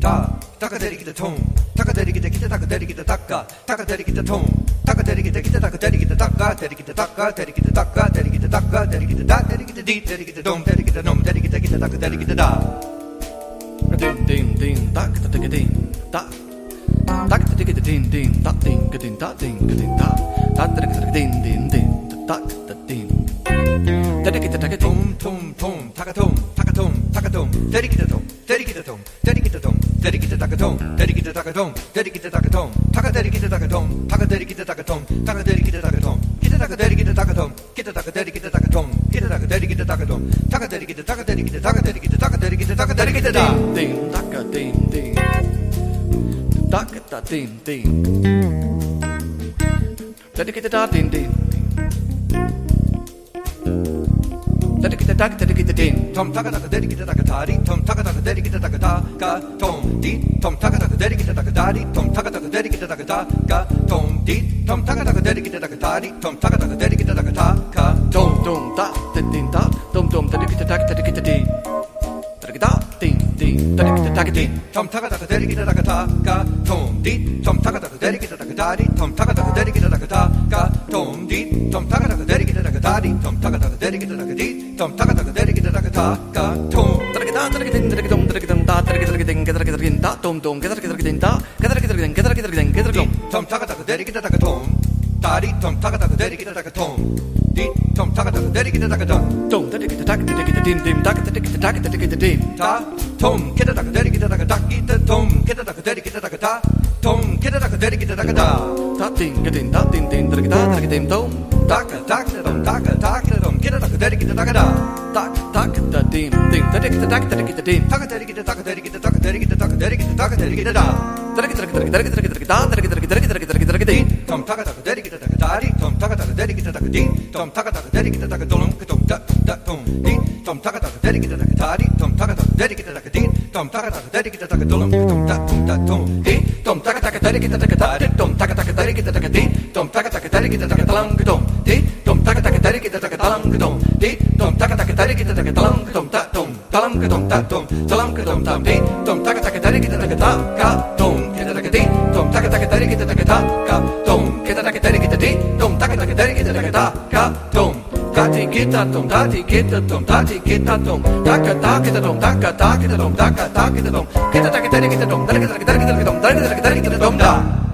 タタカ出てきてトンタカ出てきてきてタカ出てきてタカタカ出てきてトンタカ出てきてきてタカ出てきてタカ出てきてタカ出てきてタカ出てきてタカ出てきてダ出てきてディ出てきてドン出てきてノム出てきてきてタカ出てきてダディンディンディンダカタケディンダタカテケディンディンダディンケディンダディンケディンダダテケディンディンディンダカタディン出てきてタケディントントントンタカトン takadom, terikitadom, terikitadom, terikitadom, terikitatakadom, terikitatakadom, terikitatakadom, takaderikitatakadom, takaderikitatakadom, takaderikitatakadom, kitatakaderikitatakadom, kitatakaderikitatakadom, kitatakaderikitatakadom, takaderikitatakaderikitatakaderikitatakaderikitatakaderikitata. Ding, taka, ding, ding. Takata, ding, ding. Dedicate da ding ding ding. てたけたりきてて。んとんたタリ」「トでトきタたかたりとんたタカトでりきてたかたかとんりとんたかタかでりきてたかたりとんたかタかでりきてたかたかとんりとんたかたタでりきてたかたりとんたかたタでりきてたかたタとんとんたててんたタんとんたりきてたけたりきててんたりきたてんタんたりきてたけてんタんたかデかでりタカたかたかとんりとタたかたデでりきタカかたりとんたかたかリりきタカかたかとんりとんタかたかデりきてタカたりとんたかたかでリきてタかた tom taka taka deri kita taka taka tom taka kita taka kita taka tom taka da, ta taka kita kita da kita kita ta tom tom da kita kita ta kita Da kita kita kita da kita tom tom taka da deri kita taka tom tari tom taka taka deri ta, taka tom di tom taka taka deri kita taka tom tom taka ta taka da kita dim dim taka taka kita taka da, kita dim ta tom kita taka deri da taka da kita tom kita da deri kita taka ta tom kita da deri da, taka ta ta ting kita ta ting da, taka da taka tim tom taka taka tom taka taka Tom taka taka taka taka dari kita taka talang ke tom di tom taka taka dari kita taka talang ke tom da tom talang ke tom da tom talang ke tom tam di tom taka taka dari kita taka ta ka tom kita taka di tom taka taka dari kita taka ta ka tom kita taka dari kita di tom taka taka dari kita taka ta ka tom Tati kita tom, tati kita tom, tati kita tom, taka ta kita tom, taka ta kita tom, taka ta kita tom, kita taka dari kita tom, dari kita dari kita tom, dari kita dari kita tom da.